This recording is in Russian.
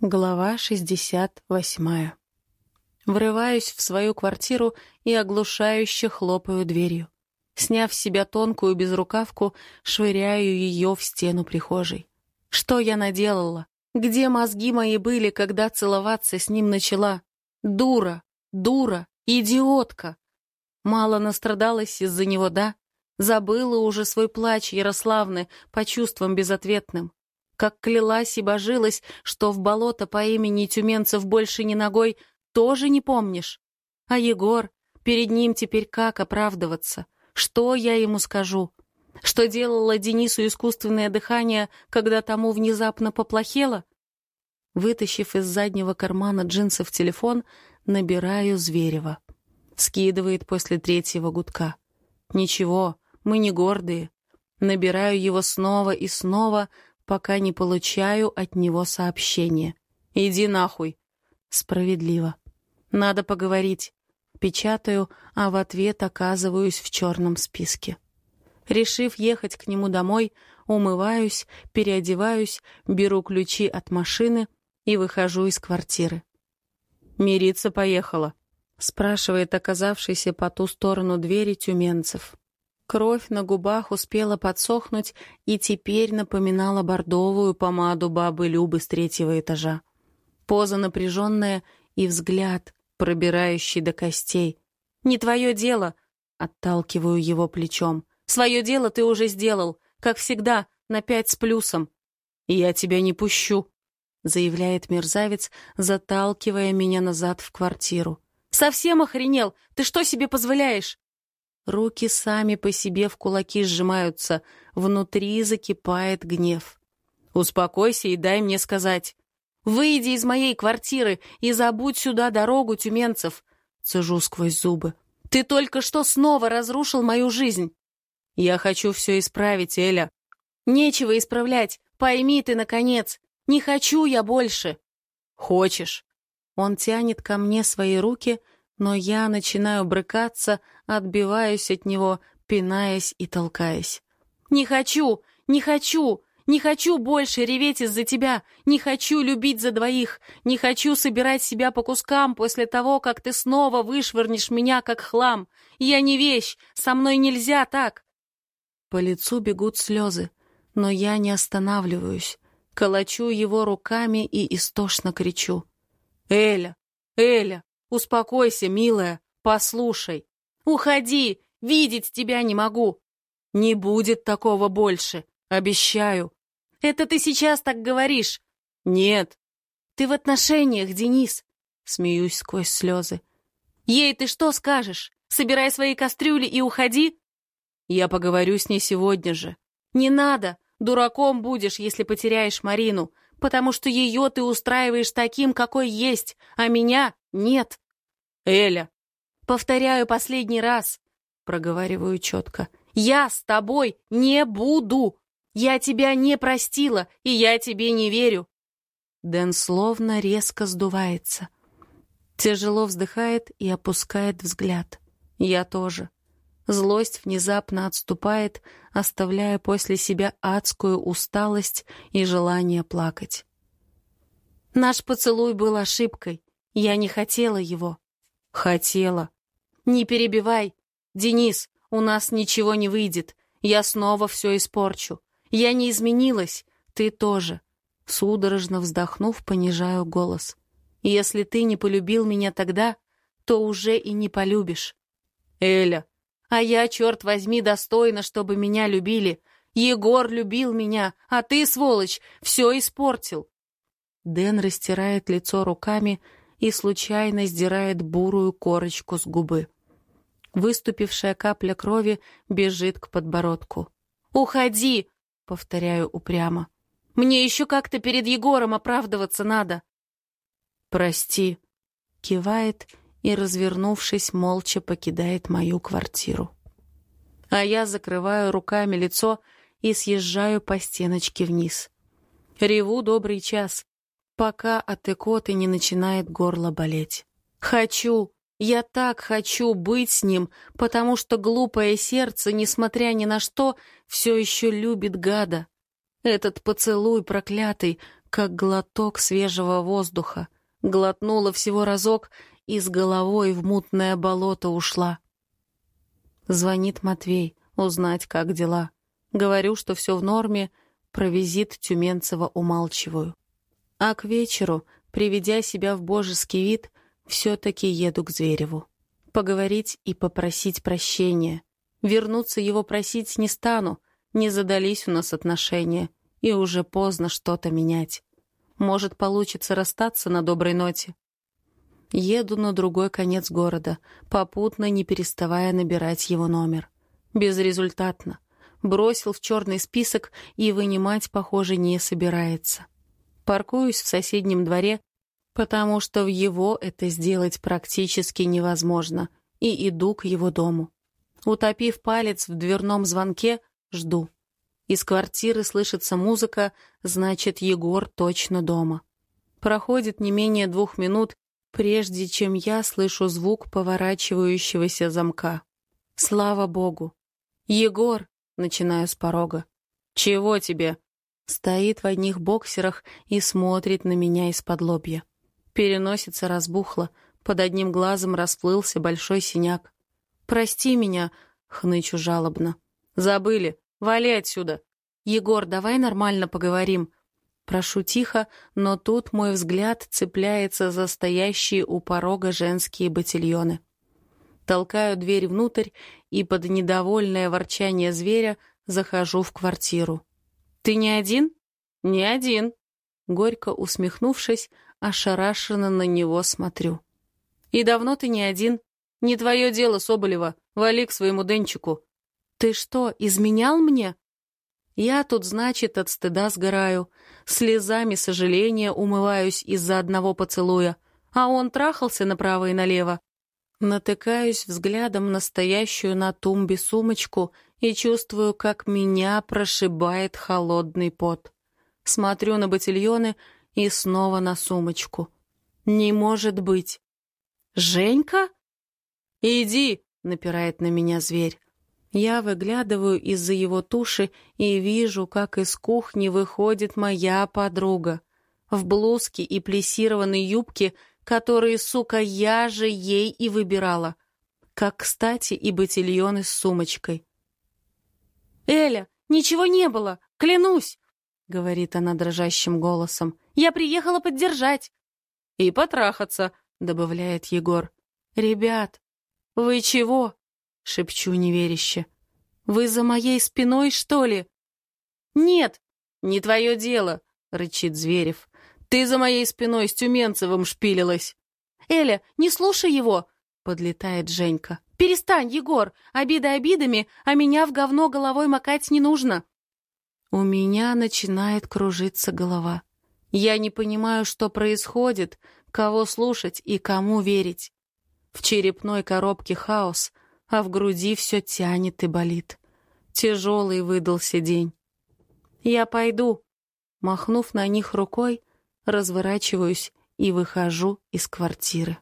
Глава 68. Врываюсь в свою квартиру и оглушающе хлопаю дверью. Сняв с себя тонкую безрукавку, швыряю ее в стену прихожей. Что я наделала? Где мозги мои были, когда целоваться с ним начала? Дура, дура, идиотка. Мало настрадалась из-за него, да? Забыла уже свой плач Ярославны по чувствам безответным как клялась и божилась, что в болото по имени Тюменцев больше ни ногой, тоже не помнишь? А Егор, перед ним теперь как оправдываться? Что я ему скажу? Что делала Денису искусственное дыхание, когда тому внезапно поплохело? Вытащив из заднего кармана джинсов телефон, набираю Зверева. Скидывает после третьего гудка. Ничего, мы не гордые. Набираю его снова и снова, пока не получаю от него сообщения. «Иди нахуй!» Справедливо. «Надо поговорить». Печатаю, а в ответ оказываюсь в черном списке. Решив ехать к нему домой, умываюсь, переодеваюсь, беру ключи от машины и выхожу из квартиры. «Мириться поехала», — спрашивает оказавшийся по ту сторону двери тюменцев. Кровь на губах успела подсохнуть и теперь напоминала бордовую помаду бабы Любы с третьего этажа. Поза напряженная и взгляд, пробирающий до костей. «Не твое дело!» — отталкиваю его плечом. «Свое дело ты уже сделал, как всегда, на пять с плюсом». «Я тебя не пущу», — заявляет мерзавец, заталкивая меня назад в квартиру. «Совсем охренел? Ты что себе позволяешь?» Руки сами по себе в кулаки сжимаются, внутри закипает гнев. «Успокойся и дай мне сказать. Выйди из моей квартиры и забудь сюда дорогу, Тюменцев!» Цежу сквозь зубы. «Ты только что снова разрушил мою жизнь!» «Я хочу все исправить, Эля!» «Нечего исправлять, пойми ты, наконец! Не хочу я больше!» «Хочешь!» Он тянет ко мне свои руки, но я начинаю брыкаться, отбиваюсь от него, пинаясь и толкаясь. «Не хочу! Не хочу! Не хочу больше реветь из-за тебя! Не хочу любить за двоих! Не хочу собирать себя по кускам после того, как ты снова вышвырнешь меня, как хлам! Я не вещь! Со мной нельзя так!» По лицу бегут слезы, но я не останавливаюсь. Колочу его руками и истошно кричу. «Эля! Эля! Успокойся, милая, послушай. Уходи, видеть тебя не могу. Не будет такого больше, обещаю. Это ты сейчас так говоришь? Нет. Ты в отношениях, Денис. Смеюсь сквозь слезы. Ей ты что скажешь? Собирай свои кастрюли и уходи? Я поговорю с ней сегодня же. Не надо, дураком будешь, если потеряешь Марину, потому что ее ты устраиваешь таким, какой есть, а меня нет. Эля. Повторяю последний раз. Проговариваю четко. Я с тобой не буду. Я тебя не простила, и я тебе не верю. Дэн словно резко сдувается. Тяжело вздыхает и опускает взгляд. Я тоже. Злость внезапно отступает, оставляя после себя адскую усталость и желание плакать. Наш поцелуй был ошибкой. Я не хотела его. Хотела. Не перебивай. Денис, у нас ничего не выйдет. Я снова все испорчу. Я не изменилась. Ты тоже. Судорожно вздохнув, понижаю голос. Если ты не полюбил меня тогда, то уже и не полюбишь. Эля. А я, черт возьми, достойна, чтобы меня любили. Егор любил меня, а ты, сволочь, все испортил. Дэн растирает лицо руками и случайно сдирает бурую корочку с губы. Выступившая капля крови бежит к подбородку. «Уходи!» — повторяю упрямо. «Мне еще как-то перед Егором оправдываться надо!» «Прости!» — кивает и, развернувшись, молча покидает мою квартиру. А я закрываю руками лицо и съезжаю по стеночке вниз. Реву добрый час, пока от икоты не начинает горло болеть. Хочу, я так хочу быть с ним, потому что глупое сердце, несмотря ни на что, все еще любит гада. Этот поцелуй проклятый, как глоток свежего воздуха. Глотнула всего разок и с головой в мутное болото ушла. Звонит Матвей, узнать, как дела. Говорю, что все в норме, про визит Тюменцева умалчиваю. А к вечеру, приведя себя в божеский вид, все-таки еду к Звереву. Поговорить и попросить прощения. Вернуться его просить не стану, не задались у нас отношения, и уже поздно что-то менять. Может, получится расстаться на доброй ноте. Еду на другой конец города, попутно не переставая набирать его номер. Безрезультатно. Бросил в черный список и вынимать, похоже, не собирается. Паркуюсь в соседнем дворе, потому что в его это сделать практически невозможно, и иду к его дому. Утопив палец в дверном звонке, жду. Из квартиры слышится музыка, значит, Егор точно дома. Проходит не менее двух минут, прежде чем я слышу звук поворачивающегося замка. Слава богу. «Егор!» — начинаю с порога. «Чего тебе?» Стоит в одних боксерах и смотрит на меня из-под лобья. Переносица разбухла, под одним глазом расплылся большой синяк. «Прости меня!» — хнычу жалобно. «Забыли! Вали отсюда! Егор, давай нормально поговорим!» Прошу тихо, но тут мой взгляд цепляется за стоящие у порога женские батильоны. Толкаю дверь внутрь и под недовольное ворчание зверя захожу в квартиру. «Ты не один?» «Не один». Горько усмехнувшись, ошарашенно на него смотрю. «И давно ты не один? Не твое дело, Соболева. Вали к своему Денчику. «Ты что, изменял мне?» Я тут, значит, от стыда сгораю, слезами сожаления умываюсь из-за одного поцелуя, а он трахался направо и налево. Натыкаюсь взглядом на стоящую на тумбе сумочку и чувствую, как меня прошибает холодный пот. Смотрю на ботильоны и снова на сумочку. Не может быть. «Женька?» «Иди!» — напирает на меня зверь. Я выглядываю из-за его туши и вижу, как из кухни выходит моя подруга. В блузке и плессированной юбке, которые, сука, я же ей и выбирала. Как, кстати, и ботильоны с сумочкой. «Эля, ничего не было, клянусь!» — говорит она дрожащим голосом. «Я приехала поддержать!» «И потрахаться!» — добавляет Егор. «Ребят, вы чего?» шепчу неверяще. «Вы за моей спиной, что ли?» «Нет, не твое дело», — рычит Зверев. «Ты за моей спиной с Тюменцевым шпилилась». «Эля, не слушай его!» — подлетает Женька. «Перестань, Егор! Обиды обидами, а меня в говно головой макать не нужно!» У меня начинает кружиться голова. Я не понимаю, что происходит, кого слушать и кому верить. В черепной коробке хаос, а в груди все тянет и болит. Тяжелый выдался день. «Я пойду», махнув на них рукой, разворачиваюсь и выхожу из квартиры.